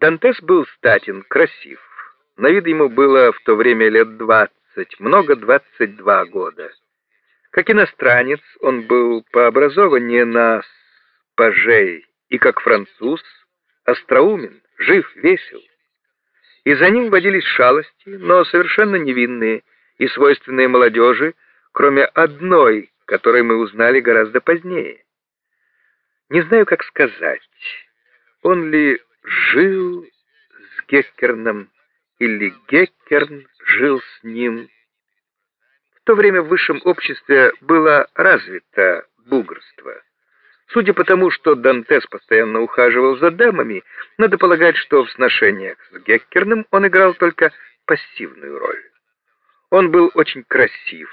Дантес был статен, красив. На вид ему было в то время лет двадцать, много двадцать два года. Как иностранец, он был по образованию на пажей и как француз, остроумен, жив, весел. И за ним водились шалости, но совершенно невинные и свойственные молодежи, кроме одной, которой мы узнали гораздо позднее. Не знаю, как сказать, он ли жил с Геккерном или Геккерн жил с ним. В то время в высшем обществе было развито бугрство. Судя по тому, что Дантес постоянно ухаживал за дамами, надо полагать, что в сношениях с Геккерном он играл только пассивную роль. Он был очень красив,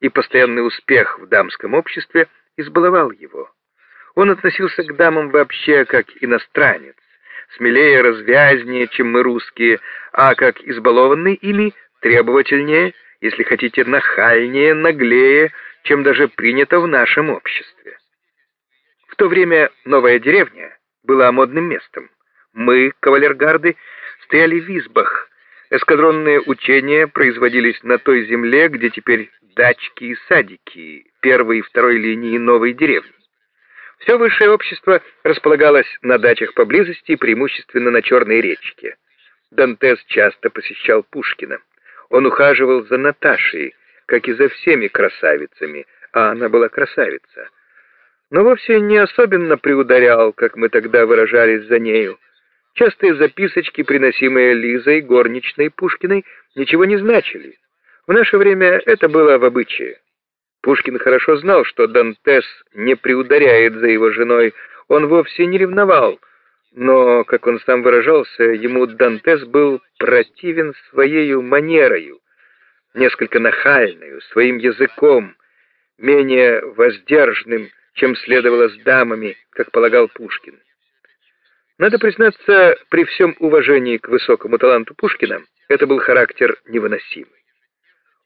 и постоянный успех в дамском обществе избаловал его. Он относился к дамам вообще как иностранец, смелее, развязнее, чем мы русские, а как избалованный ими требовательнее, если хотите, нахальнее, наглее, чем даже принято в нашем обществе. В то время новая деревня была модным местом. Мы, кавалергарды, стояли в избах. Эскадронные учения производились на той земле, где теперь дачки и садики первой и второй линии новой деревни. Все высшее общество располагалось на дачах поблизости, преимущественно на Черной речке. Дантес часто посещал Пушкина. Он ухаживал за Наташей, как и за всеми красавицами, а она была красавица. Но вовсе не особенно приударял, как мы тогда выражались за нею. Частые записочки, приносимые Лизой, горничной Пушкиной, ничего не значили. В наше время это было в обычае. Пушкин хорошо знал, что Дантес не приударяет за его женой, он вовсе не ревновал, но, как он сам выражался, ему Дантес был противен своей манерою, несколько нахальную, своим языком, менее воздержанным, чем следовало с дамами, как полагал Пушкин. Надо признаться, при всем уважении к высокому таланту Пушкина, это был характер невыносимый.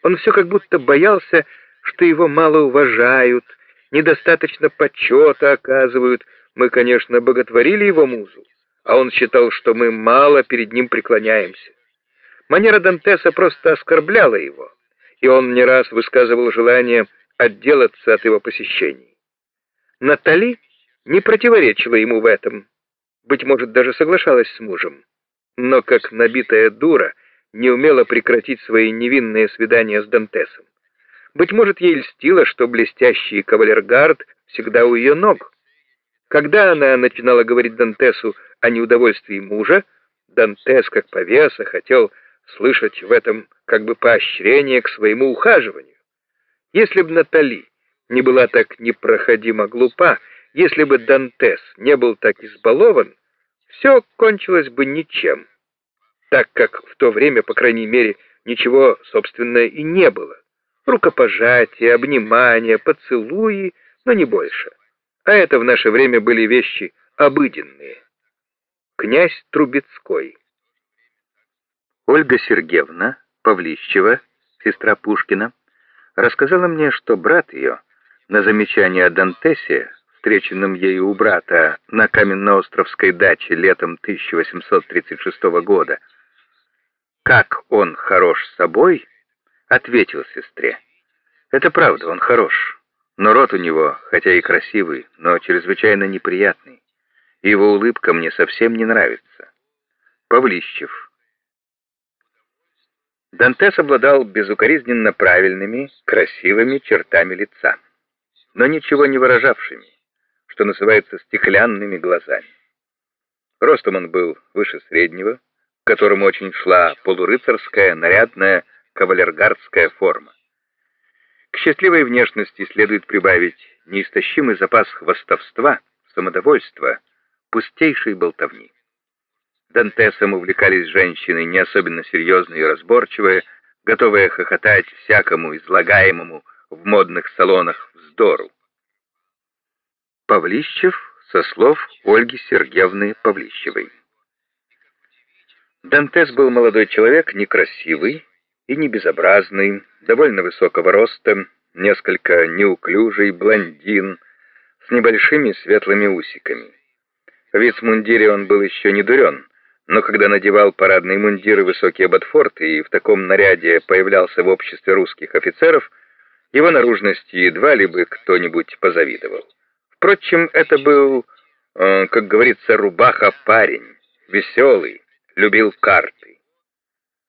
Он все как будто боялся, что его мало уважают, недостаточно почета оказывают. Мы, конечно, боготворили его музу, а он считал, что мы мало перед ним преклоняемся. Манера Дантеса просто оскорбляла его, и он не раз высказывал желание отделаться от его посещений. Натали не противоречила ему в этом, быть может, даже соглашалась с мужем, но как набитая дура не умела прекратить свои невинные свидания с Дантесом. Быть может, ей льстило, что блестящий кавалергард всегда у ее ног. Когда она начинала говорить Дантесу о неудовольствии мужа, Дантес, как повеса, хотел слышать в этом как бы поощрение к своему ухаживанию. Если бы Натали не была так непроходимо глупа, если бы Дантес не был так избалован, все кончилось бы ничем, так как в то время, по крайней мере, ничего, собственно, и не было рукопожатия, обнимания, поцелуи, но не больше. А это в наше время были вещи обыденные. Князь Трубецкой. Ольга Сергеевна Павлищева, сестра Пушкина, рассказала мне, что брат ее на замечание о Дантесе, встреченном ею у брата на Каменноостровской даче летом 1836 года, как он хорош собой, ответил сестре. Это правда, он хорош, но рот у него, хотя и красивый, но чрезвычайно неприятный. Его улыбка мне совсем не нравится. Павлищев. Дантес обладал безукоризненно правильными, красивыми чертами лица, но ничего не выражавшими, что называется стеклянными глазами. Ростом он был выше среднего, к которому очень шла полурыцарская, нарядная, кавалергардская форма. К счастливой внешности следует прибавить неистощимый запас хвастовства, самодовольства, пустейшей болтовни. Дантесом увлекались женщины не особенно серьезные и разборчивые, готовые хохотать всякому излагаемому в модных салонах вздору. Павлищев со слов Ольги Сергеевны Павлищевой. Дантес был молодой человек, некрасивый, и не безобразный, довольно высокого роста, несколько неуклюжий блондин с небольшими светлыми усиками. В вицмундире он был еще не дурен, но когда надевал парадные мундиры высокие ботфорты и в таком наряде появлялся в обществе русских офицеров, его наружности едва ли бы кто-нибудь позавидовал. Впрочем, это был, э, как говорится, рубаха-парень, веселый, любил карты.